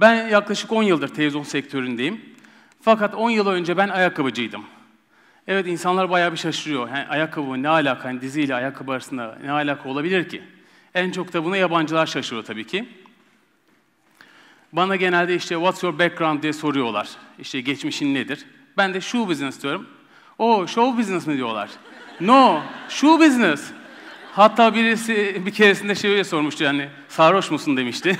Ben yaklaşık 10 yıldır televizyon sektöründeyim. Fakat 10 yıl önce ben ayakkabıcıydım. Evet insanlar bayağı bir şaşırıyor. Yani ayakkabı ne alaka? Yani diziyle ayakkabı arasında ne alaka olabilir ki? En çok da buna yabancılar şaşırıyor tabii ki. Bana genelde işte what's your background diye soruyorlar. İşte geçmişin nedir? Ben de shoe business diyorum. O show business mi diyorlar? No, shoe business. Hatta birisi bir keresinde şöyle sormuştu yani sarhoş musun demişti.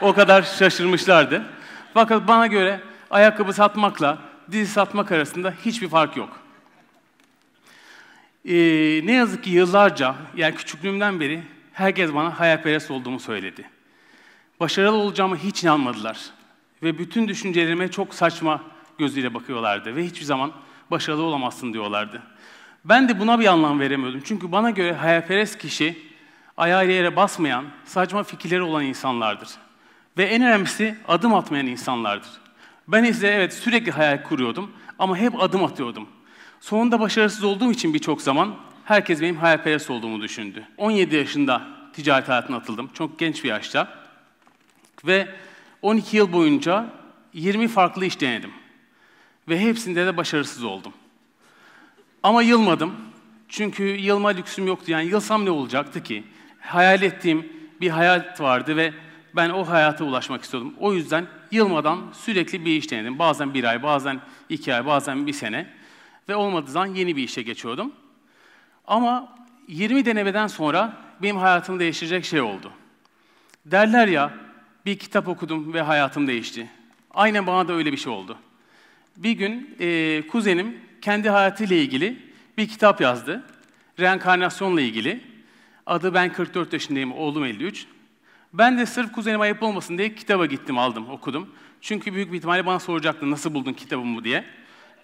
o kadar şaşırmışlardı. Fakat bana göre ayakkabı satmakla dizi satmak arasında hiçbir fark yok. Ee, ne yazık ki yıllarca, yani küçüklüğümden beri herkes bana hayalperest olduğumu söyledi. Başarılı olacağımı hiç inanmadılar. Ve bütün düşüncelerime çok saçma gözüyle bakıyorlardı. Ve hiçbir zaman başarılı olamazsın diyorlardı. Ben de buna bir anlam veremiyordum. Çünkü bana göre hayalperest kişi ayağı yere basmayan, saçma fikirleri olan insanlardır. Ve en önemlisi adım atmayan insanlardır. Ben ise evet sürekli hayal kuruyordum ama hep adım atıyordum. Sonunda başarısız olduğum için birçok zaman herkes benim hayalperest olduğumu düşündü. 17 yaşında ticaret hayatına atıldım. Çok genç bir yaşta. Ve 12 yıl boyunca 20 farklı iş denedim. Ve hepsinde de başarısız oldum. Ama yılmadım. Çünkü yılma lüksüm yoktu. Yani yılsam ne olacaktı ki? Hayal ettiğim bir hayat vardı ve ben o hayata ulaşmak istiyordum. O yüzden yılmadan sürekli bir iş denedim. Bazen bir ay, bazen iki ay, bazen bir sene. Ve olmadığı zaman yeni bir işe geçiyordum. Ama 20 denemeden sonra benim hayatımı değiştirecek şey oldu. Derler ya, bir kitap okudum ve hayatım değişti. Aynen bana da öyle bir şey oldu. Bir gün e, kuzenim kendi hayatıyla ilgili bir kitap yazdı. Reenkarnasyonla ilgili. Adı Ben 44 yaşındayım, oğlum 53. Ben de sırf kuzenim ayıp olmasın diye kitaba gittim, aldım, okudum. Çünkü büyük bir ihtimalle bana soracaktı nasıl buldun kitabımı diye.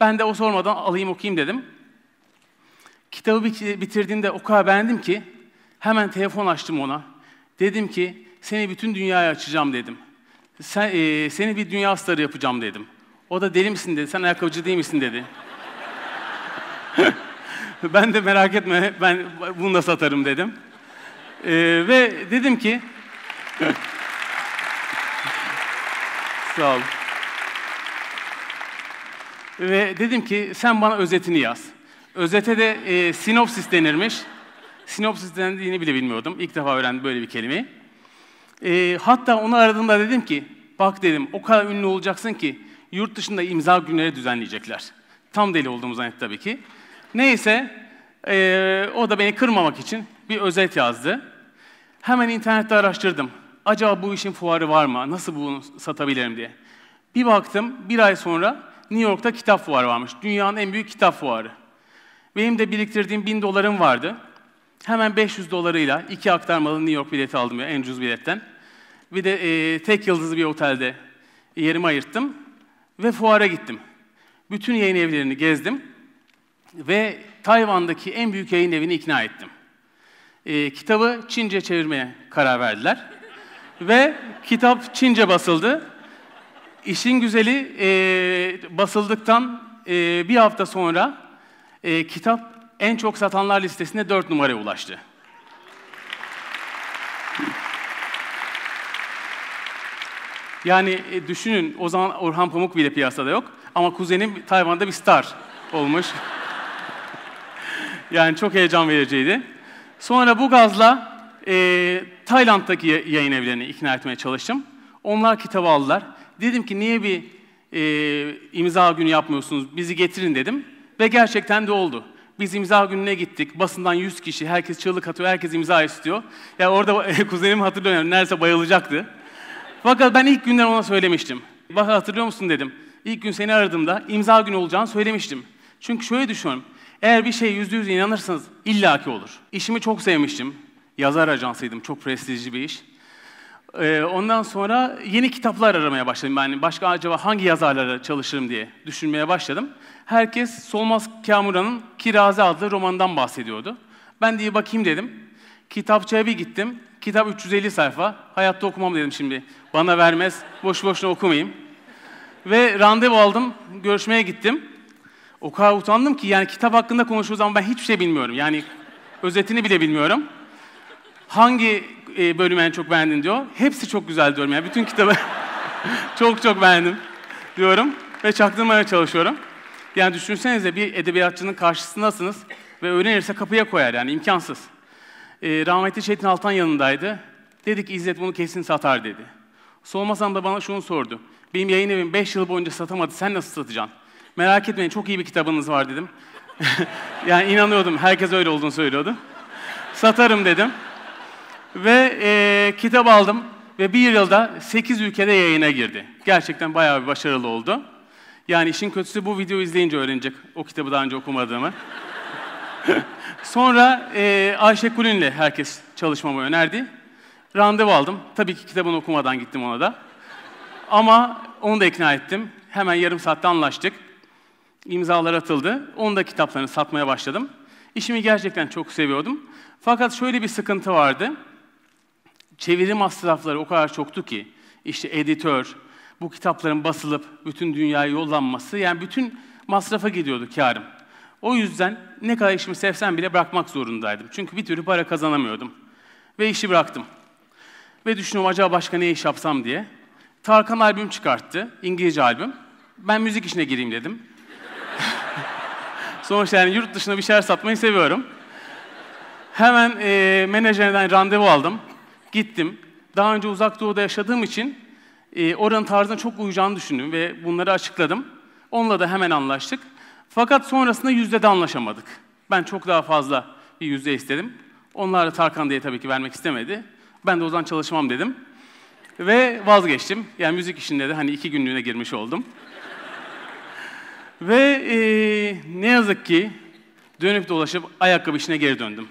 Ben de o sormadan alayım okuyayım dedim. Kitabı bitirdiğimde o kadar beğendim ki hemen telefon açtım ona. Dedim ki seni bütün dünyaya açacağım dedim. Sen, e, seni bir dünya starı yapacağım dedim. O da deli misin dedi, sen ayakkabıcı değil misin dedi. ben de merak etme, ben bunu da satarım dedim. Ee, ve dedim ki... Sağ ol. Ve dedim ki sen bana özetini yaz. Özete de e, sinopsis denirmiş. Sinopsis dendiğini bile bilmiyordum. İlk defa öğrendim böyle bir kelimeyi. E, hatta onu aradığımda dedim ki, bak dedim o kadar ünlü olacaksın ki yurt dışında imza günleri düzenleyecekler. Tam deli olduğumu zannetti tabii ki. Neyse, e, o da beni kırmamak için bir özet yazdı. Hemen internette araştırdım. Acaba bu işin fuarı var mı? Nasıl bunu satabilirim diye. Bir baktım, bir ay sonra New York'ta kitap fuarı varmış. Dünyanın en büyük kitap fuarı. Benim de biriktirdiğim bin dolarım vardı. Hemen 500 dolarıyla iki aktarmalı New York bileti aldım ya, en ucuz biletten. Bir de e, tek yıldızlı bir otelde yerimi ayırttım ve fuara gittim. Bütün yayın evlerini gezdim ve Tayvan'daki en büyük yayın evini ikna ettim. E, kitabı Çince çevirmeye karar verdiler. ve kitap Çince basıldı. İşin güzeli e, basıldıktan e, bir hafta sonra e, kitap en çok satanlar listesinde dört numaraya ulaştı. Yani e, düşünün o zaman Orhan Pamuk bile piyasada yok. Ama kuzenim Tayvan'da bir star olmuş. Yani çok heyecan vericiydi. Sonra bu gazla e, Tayland'daki yayın evlerini ikna etmeye çalıştım. Onlar kitabı aldılar. Dedim ki niye bir e, imza günü yapmıyorsunuz, bizi getirin dedim. Ve gerçekten de oldu. Biz imza gününe gittik. Basından 100 kişi, herkes çığlık atıyor, herkes imza istiyor. Ya yani orada kuzenim hatırlıyorum, neredeyse bayılacaktı. Fakat ben ilk günden ona söylemiştim. Bak hatırlıyor musun dedim. İlk gün seni aradığımda imza günü olacağını söylemiştim. Çünkü şöyle düşünüyorum. Eğer bir şey yüzde yüz inanırsanız illaki olur. İşimi çok sevmiştim. Yazar ajansıydım. Çok prestijli bir iş. Ee, ondan sonra yeni kitaplar aramaya başladım. Yani başka acaba hangi yazarlara çalışırım diye düşünmeye başladım. Herkes Solmaz Kamura'nın Kiraze adlı romandan bahsediyordu. Ben de iyi bakayım dedim. Kitapçıya bir gittim. Kitap 350 sayfa. Hayatta okumam dedim şimdi. Bana vermez. Boş boşuna okumayayım. Ve randevu aldım. Görüşmeye gittim. O kadar utandım ki yani kitap hakkında konuştuğu zaman ben hiçbir şey bilmiyorum. Yani özetini bile bilmiyorum. Hangi e, bölümü en çok beğendin diyor. Hepsi çok güzel diyorum yani bütün kitabı. çok çok beğendim diyorum ve çaktırmaya çalışıyorum. Yani düşünsenize bir edebiyatçının karşısındasınız ve öğrenirse kapıya koyar yani imkansız. Ee, rahmetli Çetin Altan yanındaydı. Dedik İzzet bunu kesin satar dedi. Solmasam da bana şunu sordu. Benim yayın evim 5 yıl boyunca satamadı. Sen nasıl satacaksın? Merak etmeyin çok iyi bir kitabınız var dedim. yani inanıyordum. Herkes öyle olduğunu söylüyordu. Satarım dedim. Ve e, kitap aldım. Ve bir yılda 8 ülkede yayına girdi. Gerçekten bayağı bir başarılı oldu. Yani işin kötüsü bu videoyu izleyince öğrenecek o kitabı daha önce okumadığımı. Sonra e, Ayşe Kulün'le herkes çalışmamı önerdi. Randevu aldım. Tabii ki kitabını okumadan gittim ona da. Ama onu da ikna ettim. Hemen yarım saatte anlaştık. İmzalar atıldı. Onun da kitaplarını satmaya başladım. İşimi gerçekten çok seviyordum. Fakat şöyle bir sıkıntı vardı. Çeviri masrafları o kadar çoktu ki, işte editör, bu kitapların basılıp bütün dünyaya yollanması, yani bütün masrafa gidiyordu karım. O yüzden ne kadar işimi sevsem bile bırakmak zorundaydım. Çünkü bir türlü para kazanamıyordum. Ve işi bıraktım. Ve düşünüyorum acaba başka ne iş yapsam diye. Tarkan albüm çıkarttı, İngilizce albüm. Ben müzik işine gireyim dedim. Sonuçta yani yurt dışına bir şeyler satmayı seviyorum. Hemen e, menajerden randevu aldım. Gittim. Daha önce uzak doğuda yaşadığım için e, oranın tarzına çok uyacağını düşündüm ve bunları açıkladım. Onunla da hemen anlaştık. Fakat sonrasında yüzde de anlaşamadık. Ben çok daha fazla bir yüzde istedim. Onlar da Tarkan diye tabii ki vermek istemedi. Ben de o zaman çalışmam dedim. Ve vazgeçtim. Yani müzik işinde de hani iki günlüğüne girmiş oldum. Ve e, ne yazık ki dönüp dolaşıp ayakkabı işine geri döndüm.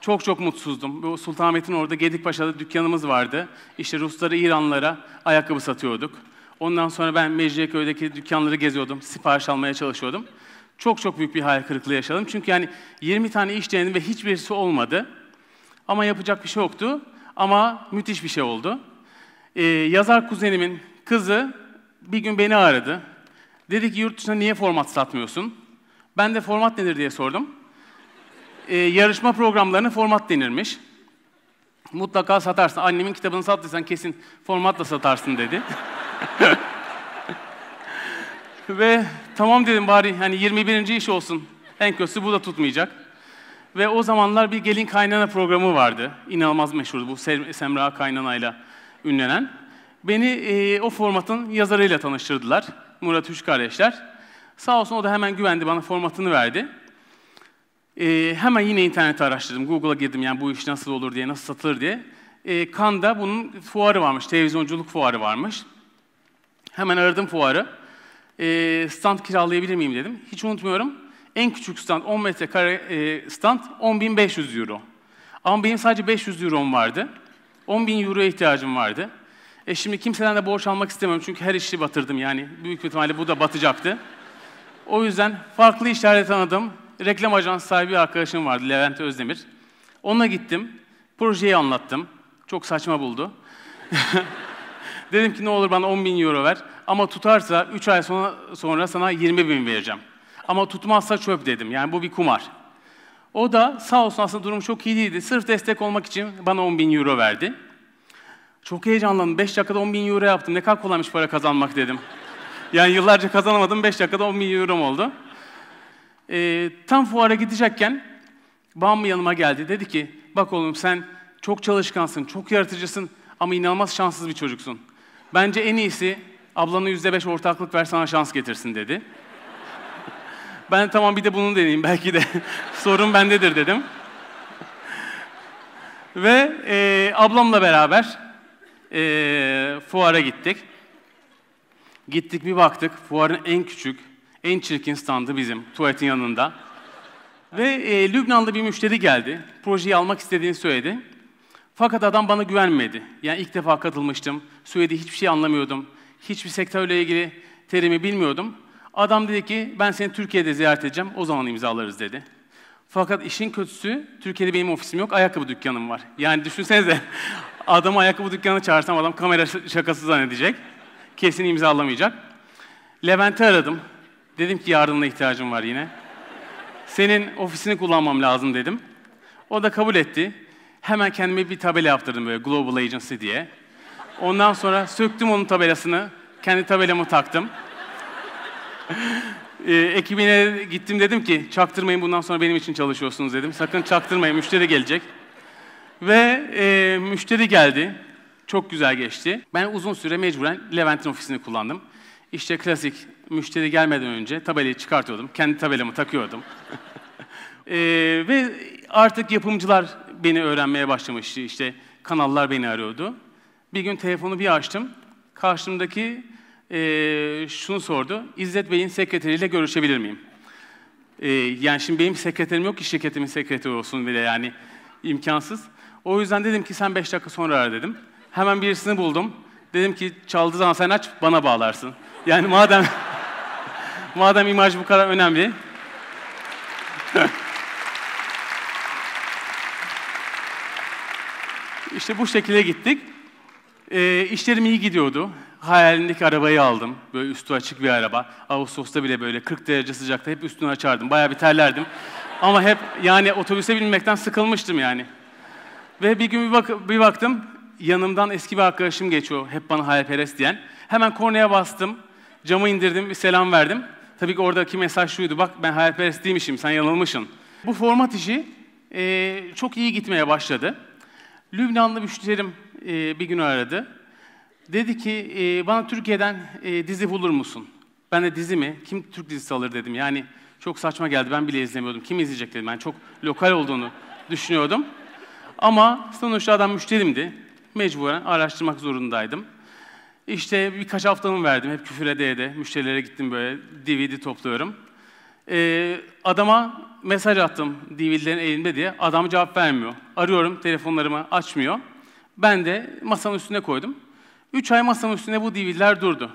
Çok çok mutsuzdum. Bu Sultanahmet'in orada Gedikpaşa'da dükkanımız vardı. İşte Ruslara, İranlara ayakkabı satıyorduk. Ondan sonra ben Mecidiyeköy'deki dükkanları geziyordum, sipariş almaya çalışıyordum. Çok çok büyük bir hayal kırıklığı yaşadım. Çünkü yani 20 tane iş denedim ve hiçbirisi olmadı. Ama yapacak bir şey yoktu. Ama müthiş bir şey oldu. Ee, yazar kuzenimin kızı bir gün beni aradı. Dedi ki yurt dışında niye format satmıyorsun? Ben de format nedir diye sordum. Ee, yarışma programlarına format denirmiş. Mutlaka satarsın. Annemin kitabını sattıysan kesin formatla satarsın dedi. Ve tamam dedim bari hani 21. iş olsun. En kötüsü bu da tutmayacak. Ve o zamanlar bir gelin kaynana programı vardı. İnanılmaz meşhurdu bu Semra Kaynana'yla ünlenen. Beni e, o formatın yazarıyla tanıştırdılar. Murat Üç kardeşler. Sağ olsun o da hemen güvendi bana formatını verdi. E, hemen yine interneti araştırdım. Google'a girdim yani bu iş nasıl olur diye, nasıl satılır diye. E, Cannes'da bunun fuarı varmış, televizyonculuk fuarı varmış. Hemen aradım fuarı. E, stand kiralayabilir miyim dedim. Hiç unutmuyorum. En küçük stand 10 metrekare e, stand 10.500 euro. Ama benim sadece 500 eurom vardı. 10.000 euroya ihtiyacım vardı. E şimdi kimseden de borç almak istemiyorum çünkü her işi batırdım yani. Büyük ihtimalle bu da batacaktı. O yüzden farklı işlerle tanıdım. Reklam ajans sahibi bir arkadaşım vardı Levent Özdemir. Onunla gittim. Projeyi anlattım. Çok saçma buldu. Dedim ki ne olur bana 10 bin euro ver. Ama tutarsa 3 ay sonra, sonra sana 20 bin vereceğim. Ama tutmazsa çöp dedim. Yani bu bir kumar. O da sağ olsun aslında durum çok iyi değildi. Sırf destek olmak için bana 10 bin euro verdi. Çok heyecanlandım. 5 dakikada 10 bin euro yaptım. Ne kadar kolaymış para kazanmak dedim. Yani yıllarca kazanamadım. 5 dakikada 10 bin euro oldu. Ee, tam fuara gidecekken babam yanıma geldi. Dedi ki bak oğlum sen çok çalışkansın, çok yaratıcısın ama inanılmaz şanssız bir çocuksun. Bence en iyisi ablana yüzde beş ortaklık ver sana şans getirsin dedi. ben tamam bir de bunu deneyeyim belki de sorun bendedir dedim. Ve e, ablamla beraber e, fuara gittik. Gittik bir baktık fuarın en küçük, en çirkin standı bizim tuvaletin yanında. Ve e, Lübnanlı bir müşteri geldi. Projeyi almak istediğini söyledi. Fakat adam bana güvenmedi. Yani ilk defa katılmıştım. Söylediği hiçbir şey anlamıyordum. Hiçbir sektörle ilgili terimi bilmiyordum. Adam dedi ki ben seni Türkiye'de ziyaret edeceğim. O zaman imzalarız dedi. Fakat işin kötüsü Türkiye'de benim ofisim yok. Ayakkabı dükkanım var. Yani düşünsenize adamı ayakkabı dükkanına çağırsam adam kamera şakası zannedecek. Kesin imzalamayacak. Levent'i aradım. Dedim ki yardımına ihtiyacım var yine. Senin ofisini kullanmam lazım dedim. O da kabul etti. Hemen kendime bir tabela yaptırdım böyle Global Agency diye. Ondan sonra söktüm onun tabelasını. Kendi tabelamı taktım. e, ekibine gittim dedim ki çaktırmayın bundan sonra benim için çalışıyorsunuz dedim. Sakın çaktırmayın müşteri gelecek. Ve e, müşteri geldi. Çok güzel geçti. Ben uzun süre mecburen Levent'in ofisini kullandım. İşte klasik müşteri gelmeden önce tabelayı çıkartıyordum. Kendi tabelamı takıyordum. e, ve artık yapımcılar beni öğrenmeye başlamıştı. İşte kanallar beni arıyordu. Bir gün telefonu bir açtım. Karşımdaki e, şunu sordu. İzzet Bey'in sekreteriyle görüşebilir miyim? E, yani şimdi benim sekreterim yok ki şirketimin sekreteri olsun bile yani imkansız. O yüzden dedim ki sen beş dakika sonra ara dedim. Hemen birisini buldum. Dedim ki çaldığı zaman sen aç bana bağlarsın. Yani madem madem imaj bu kadar önemli. İşte bu şekilde gittik. E, işlerim iyi gidiyordu. Hayalindeki arabayı aldım. Böyle üstü açık bir araba. Ağustos'ta bile böyle 40 derece sıcakta hep üstünü açardım. Bayağı bir terlerdim. Ama hep yani otobüse binmekten sıkılmıştım yani. Ve bir gün bir, bak bir baktım yanımdan eski bir arkadaşım geçiyor. Hep bana hayalperest diyen. Hemen kornaya bastım. Camı indirdim, bir selam verdim. Tabii ki oradaki mesaj şuydu. Bak ben hayalperest değilmişim, sen yanılmışsın. Bu format işi e, çok iyi gitmeye başladı. Lübnanlı müşterim e, bir gün aradı. Dedi ki e, bana Türkiye'den e, dizi bulur musun? Ben de dizi mi? Kim Türk dizisi alır dedim. Yani çok saçma geldi. Ben bile izlemiyordum. Kim izleyecek dedim. Ben çok lokal olduğunu düşünüyordum. Ama sonuçta adam müşterimdi. Mecburen araştırmak zorundaydım. İşte birkaç haftamı verdim. Hep küfür ede ede. Müşterilere gittim böyle DVD topluyorum. Ee, adama mesaj attım DVD'lerin elimde diye. Adam cevap vermiyor. Arıyorum telefonlarımı açmıyor. Ben de masanın üstüne koydum. Üç ay masanın üstünde bu DVD'ler durdu.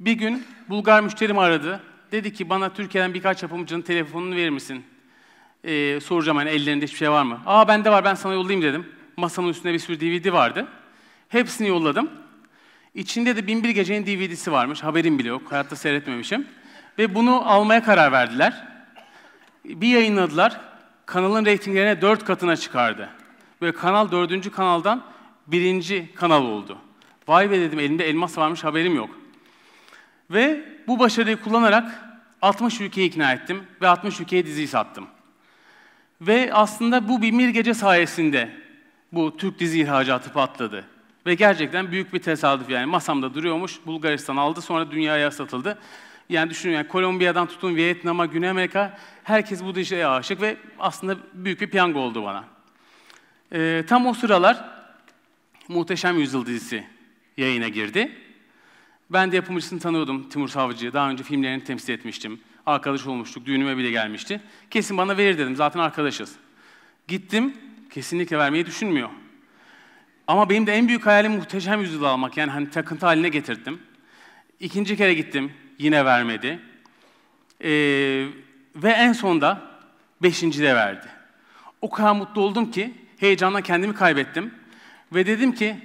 Bir gün Bulgar müşterim aradı. Dedi ki bana Türkiye'den birkaç yapımcının telefonunu verir misin? Ee, soracağım hani ellerinde hiçbir şey var mı? Aa bende var ben sana yollayayım dedim. Masanın üstünde bir sürü DVD vardı. Hepsini yolladım. İçinde de Binbir Gece'nin DVD'si varmış. Haberim bile yok. Hayatta seyretmemişim. Ve bunu almaya karar verdiler. Bir yayınladılar. Kanalın reytinglerine dört katına çıkardı. Ve kanal dördüncü kanaldan birinci kanal oldu. Vay be dedim elimde elmas varmış haberim yok. Ve bu başarıyı kullanarak 60 ülkeyi ikna ettim ve 60 ülkeye diziyi sattım. Ve aslında bu Binbir Gece sayesinde bu Türk dizi ihracatı patladı. Ve gerçekten büyük bir tesadüf yani masamda duruyormuş, Bulgaristan aldı sonra dünyaya satıldı. Yani düşünün yani Kolombiya'dan tutun Vietnam'a, Güney Amerika herkes bu diziye aşık ve aslında büyük bir piyango oldu bana. Ee, tam o sıralar Muhteşem Yüzyıl dizisi yayına girdi. Ben de yapımcısını tanıyordum Timur Savcı'yı. Daha önce filmlerini temsil etmiştim. Arkadaş olmuştuk, düğünüme bile gelmişti. Kesin bana verir dedim, zaten arkadaşız. Gittim, kesinlikle vermeyi düşünmüyor. Ama benim de en büyük hayalim muhteşem yüzyılı almak. Yani hani takıntı haline getirdim. İkinci kere gittim, yine vermedi. Ee, ve en sonda beşinci de verdi. O kadar mutlu oldum ki heyecanla kendimi kaybettim. Ve dedim ki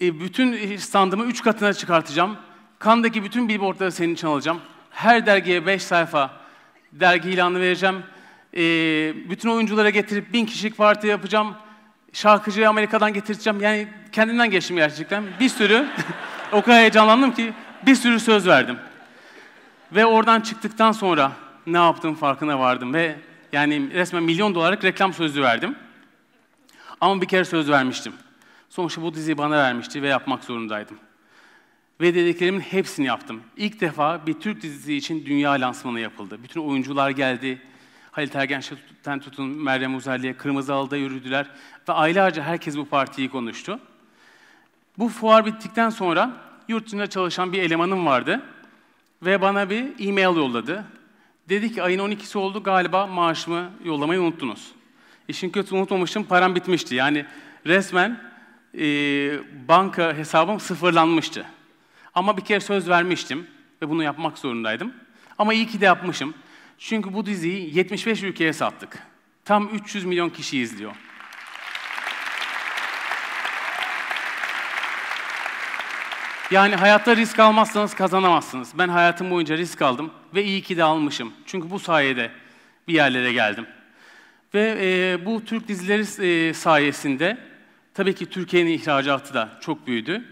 e, bütün standımı üç katına çıkartacağım. Kandaki bütün billboardları senin için alacağım. Her dergiye beş sayfa dergi ilanı vereceğim. E, bütün oyunculara getirip bin kişilik parti yapacağım. Şarkıcıyı Amerika'dan getireceğim. Yani kendimden geçtim gerçekten. Bir sürü, o kadar heyecanlandım ki bir sürü söz verdim. Ve oradan çıktıktan sonra ne yaptığım farkına vardım ve yani resmen milyon dolarlık reklam sözü verdim. Ama bir kere söz vermiştim. Sonuçta bu diziyi bana vermişti ve yapmak zorundaydım. Ve dediklerimin hepsini yaptım. İlk defa bir Türk dizisi için dünya lansmanı yapıldı. Bütün oyuncular geldi. Halit Ergenç'ten tutun Meryem Uzerli'ye Kırmızı Halı'da yürüdüler. Ve aylarca herkes bu partiyi konuştu. Bu fuar bittikten sonra yurt dışında çalışan bir elemanım vardı. Ve bana bir e-mail yolladı. Dedi ki ayın 12'si oldu galiba maaşımı yollamayı unuttunuz. İşin kötü unutmamışım param bitmişti. Yani resmen e, banka hesabım sıfırlanmıştı. Ama bir kere söz vermiştim ve bunu yapmak zorundaydım. Ama iyi ki de yapmışım. Çünkü bu diziyi 75 ülkeye sattık. Tam 300 milyon kişi izliyor. Yani hayatta risk almazsanız kazanamazsınız. Ben hayatım boyunca risk aldım ve iyi ki de almışım. Çünkü bu sayede bir yerlere geldim. Ve e, bu Türk dizileri e, sayesinde Tabii ki Türkiye'nin ihracatı da çok büyüdü.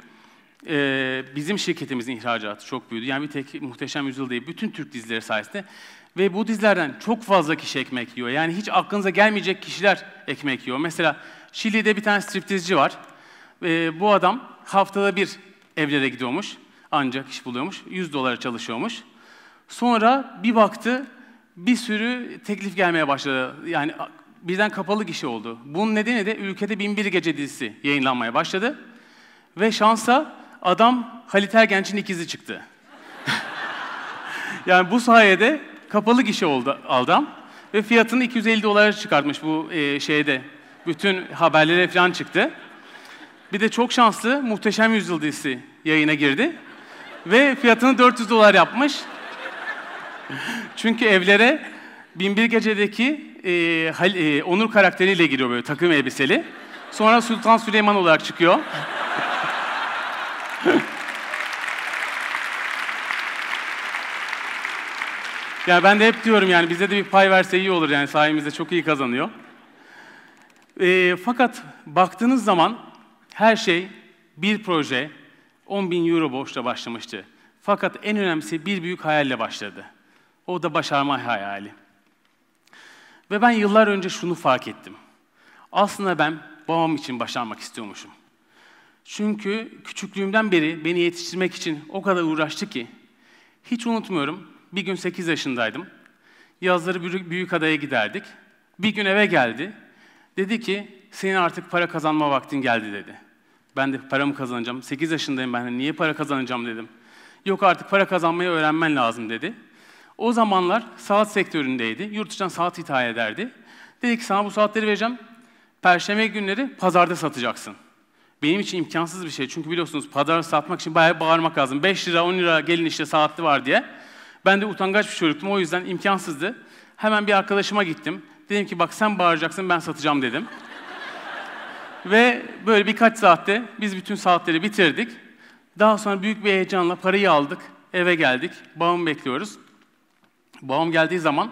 Ee, bizim şirketimizin ihracatı çok büyüdü. Yani bir tek Muhteşem Yüzyıl değil, bütün Türk dizileri sayesinde. Ve bu dizilerden çok fazla kişi ekmek yiyor. Yani hiç aklınıza gelmeyecek kişiler ekmek yiyor. Mesela Şili'de bir tane striptizci var. Ee, bu adam haftada bir evlere gidiyormuş. Ancak iş buluyormuş. 100 dolara çalışıyormuş. Sonra bir baktı bir sürü teklif gelmeye başladı. Yani birden kapalı gişe oldu. Bunun nedeni de ülkede Binbir Gece dizisi yayınlanmaya başladı. Ve şansa adam Halit Ergenç'in ikizi çıktı. yani bu sayede kapalı gişe oldu adam. Ve fiyatını 250 dolara çıkartmış bu e, şeyde. Bütün haberlere falan çıktı. Bir de çok şanslı Muhteşem Yüzyıl dizisi yayına girdi. Ve fiyatını 400 dolar yapmış. Çünkü evlere Binbir Gece'deki e, Hal, e, Onur karakteriyle giriyor böyle takım elbiseli. Sonra Sultan Süleyman olarak çıkıyor. Yani ben de hep diyorum yani bize de bir pay verse iyi olur yani sayemizde çok iyi kazanıyor. E, fakat baktığınız zaman her şey bir proje 10 bin euro borçla başlamıştı. Fakat en önemlisi bir büyük hayalle başladı. O da başarma hayali. Ve ben yıllar önce şunu fark ettim. Aslında ben babam için başarmak istiyormuşum. Çünkü küçüklüğümden beri beni yetiştirmek için o kadar uğraştı ki hiç unutmuyorum. Bir gün 8 yaşındaydım. Yazları büyük adaya giderdik. Bir gün eve geldi. Dedi ki senin artık para kazanma vaktin geldi dedi. Ben de paramı kazanacağım. 8 yaşındayım ben. Niye para kazanacağım dedim. Yok artık para kazanmayı öğrenmen lazım dedi. O zamanlar saat sektöründeydi. Yurt dışından saat ithal ederdi. Dedi ki sana bu saatleri vereceğim. Perşembe günleri pazarda satacaksın. Benim için imkansız bir şey. Çünkü biliyorsunuz pazarda satmak için bayağı bağırmak lazım. 5 lira 10 lira gelin işte saatli var diye. Ben de utangaç bir çocuktum. O yüzden imkansızdı. Hemen bir arkadaşıma gittim. Dedim ki bak sen bağıracaksın ben satacağım dedim. Ve böyle birkaç saatte biz bütün saatleri bitirdik. Daha sonra büyük bir heyecanla parayı aldık. Eve geldik. Babamı bekliyoruz. Babam geldiği zaman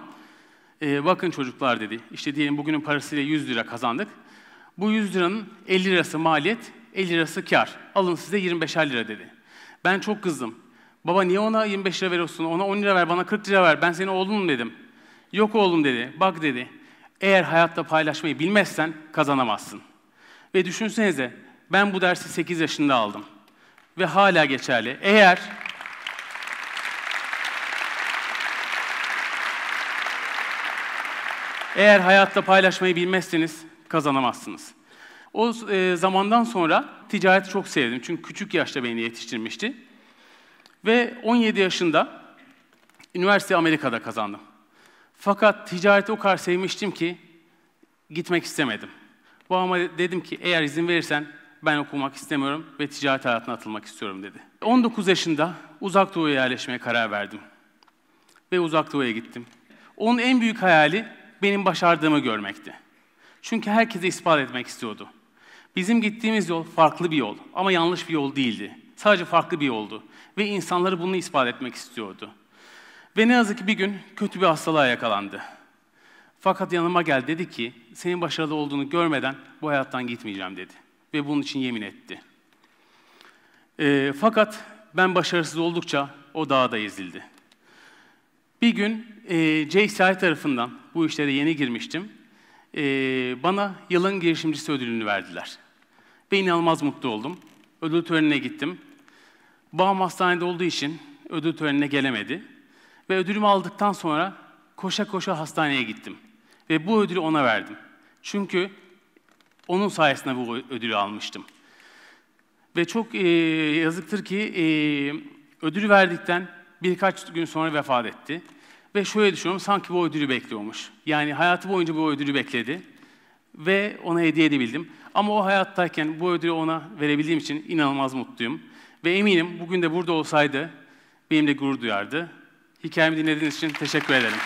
e, bakın çocuklar dedi. İşte diyelim bugünün parasıyla 100 lira kazandık. Bu 100 liranın 50 lirası maliyet, 50 lirası kar. Alın size 25 lira dedi. Ben çok kızdım. Baba niye ona 25 lira veriyorsun? Ona 10 lira ver, bana 40 lira ver. Ben senin oğlunum dedim. Yok oğlum dedi. Bak dedi. Eğer hayatta paylaşmayı bilmezsen kazanamazsın. Ve düşünsenize ben bu dersi 8 yaşında aldım. Ve hala geçerli. Eğer Eğer hayatta paylaşmayı bilmezseniz kazanamazsınız. O e, zamandan sonra ticareti çok sevdim. Çünkü küçük yaşta beni yetiştirmişti. Ve 17 yaşında üniversite Amerika'da kazandım. Fakat ticareti o kadar sevmiştim ki gitmek istemedim. Babama dedim ki eğer izin verirsen ben okumak istemiyorum ve ticaret hayatına atılmak istiyorum dedi. 19 yaşında uzak doğuya yerleşmeye karar verdim. Ve uzak doğuya gittim. Onun en büyük hayali benim başardığımı görmekti. Çünkü herkese ispat etmek istiyordu. Bizim gittiğimiz yol farklı bir yol ama yanlış bir yol değildi. Sadece farklı bir yoldu. Ve insanları bunu ispat etmek istiyordu. Ve ne yazık ki bir gün kötü bir hastalığa yakalandı. Fakat yanıma gel dedi ki, senin başarılı olduğunu görmeden bu hayattan gitmeyeceğim dedi. Ve bunun için yemin etti. E, fakat ben başarısız oldukça o dağda ezildi. Bir gün e, JCI tarafından, bu işlere yeni girmiştim, e, bana yılın girişimcisi ödülünü verdiler. Ve inanılmaz mutlu oldum. Ödül törenine gittim. Babam hastanede olduğu için ödül törenine gelemedi. Ve ödülümü aldıktan sonra koşa koşa hastaneye gittim. Ve bu ödülü ona verdim. Çünkü onun sayesinde bu ödülü almıştım. Ve çok e, yazıktır ki e, ödülü verdikten birkaç gün sonra vefat etti. Ve şöyle düşünüyorum, sanki bu ödülü bekliyormuş. Yani hayatı boyunca bu ödülü bekledi. Ve ona hediye edebildim. Ama o hayattayken bu ödülü ona verebildiğim için inanılmaz mutluyum. Ve eminim bugün de burada olsaydı benimle gurur duyardı. Hikayemi dinlediğiniz için teşekkür ederim.